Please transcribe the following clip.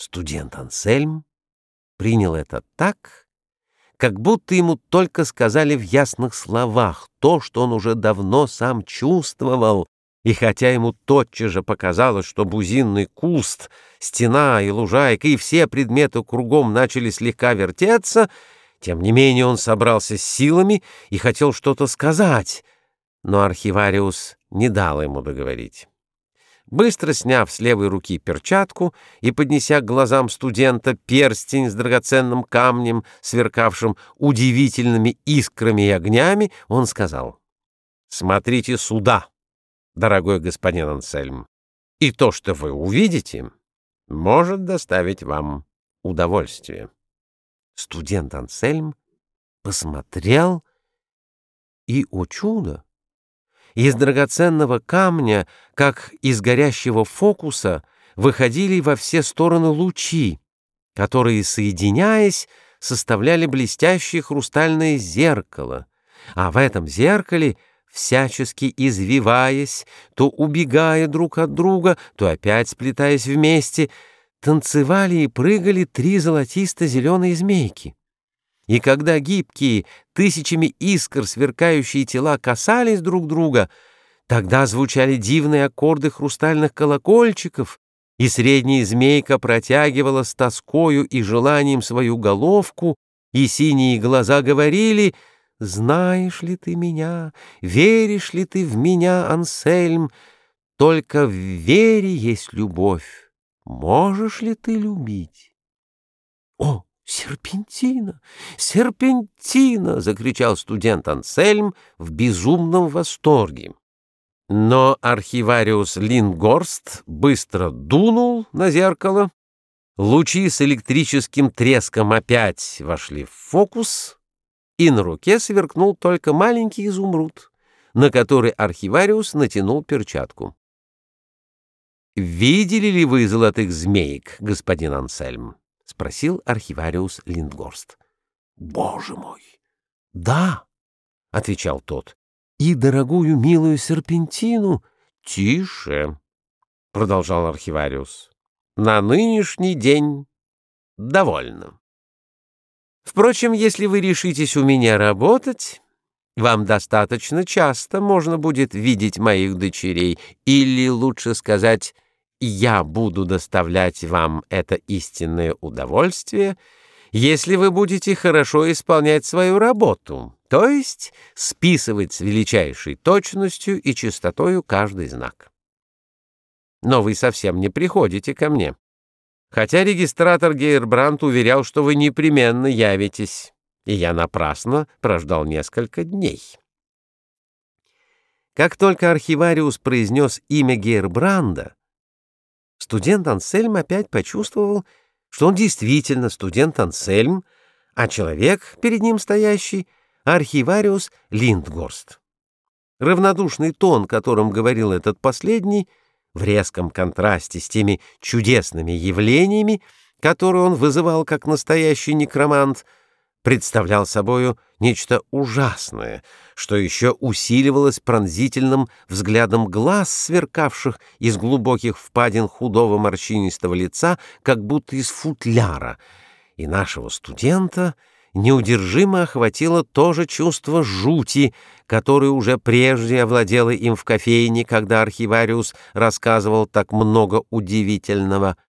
Студент Ансельм принял это так, как будто ему только сказали в ясных словах то, что он уже давно сам чувствовал, и хотя ему тотчас же показалось, что бузинный куст, стена и лужайка и все предметы кругом начали слегка вертеться, тем не менее он собрался с силами и хотел что-то сказать, но архивариус не дал ему договорить. Быстро сняв с левой руки перчатку и поднеся к глазам студента перстень с драгоценным камнем, сверкавшим удивительными искрами и огнями, он сказал, «Смотрите сюда, дорогой господин Ансельм, и то, что вы увидите, может доставить вам удовольствие». Студент Ансельм посмотрел, и, о чудо! Из драгоценного камня, как из горящего фокуса, выходили во все стороны лучи, которые, соединяясь, составляли блестящее хрустальное зеркало, а в этом зеркале, всячески извиваясь, то убегая друг от друга, то опять сплетаясь вместе, танцевали и прыгали три золотисто-зеленые змейки. И когда гибкие, тысячами искр сверкающие тела касались друг друга, тогда звучали дивные аккорды хрустальных колокольчиков, и средняя змейка протягивала с тоскою и желанием свою головку, и синие глаза говорили «Знаешь ли ты меня? Веришь ли ты в меня, Ансельм? Только в вере есть любовь. Можешь ли ты любить?» «О!» «Серпентина! Серпентина!» — закричал студент Ансельм в безумном восторге. Но архивариус Лингорст быстро дунул на зеркало, лучи с электрическим треском опять вошли в фокус, и на руке сверкнул только маленький изумруд, на который архивариус натянул перчатку. «Видели ли вы золотых змеек, господин Ансельм?» — спросил архивариус Линдгорст. «Боже мой! Да!» — отвечал тот. «И дорогую милую серпентину...» «Тише!» — продолжал архивариус. «На нынешний день довольно. Впрочем, если вы решитесь у меня работать, вам достаточно часто можно будет видеть моих дочерей, или, лучше сказать, я буду доставлять вам это истинное удовольствие, если вы будете хорошо исполнять свою работу, то есть списывать с величайшей точностью и чистотою каждый знак. Но вы совсем не приходите ко мне, хотя регистратор Гейрбрандт уверял, что вы непременно явитесь, и я напрасно прождал несколько дней. Как только архивариус произнес имя Гейрбранда, студент Ансельм опять почувствовал, что он действительно студент Ансельм, а человек, перед ним стоящий, архивариус Линдгорст. Равнодушный тон, которым говорил этот последний, в резком контрасте с теми чудесными явлениями, которые он вызывал как настоящий некромант — представлял собою нечто ужасное, что еще усиливалось пронзительным взглядом глаз, сверкавших из глубоких впадин худого морщинистого лица, как будто из футляра, и нашего студента неудержимо охватило то же чувство жути, которое уже прежде овладело им в кофейне, когда архивариус рассказывал так много удивительного —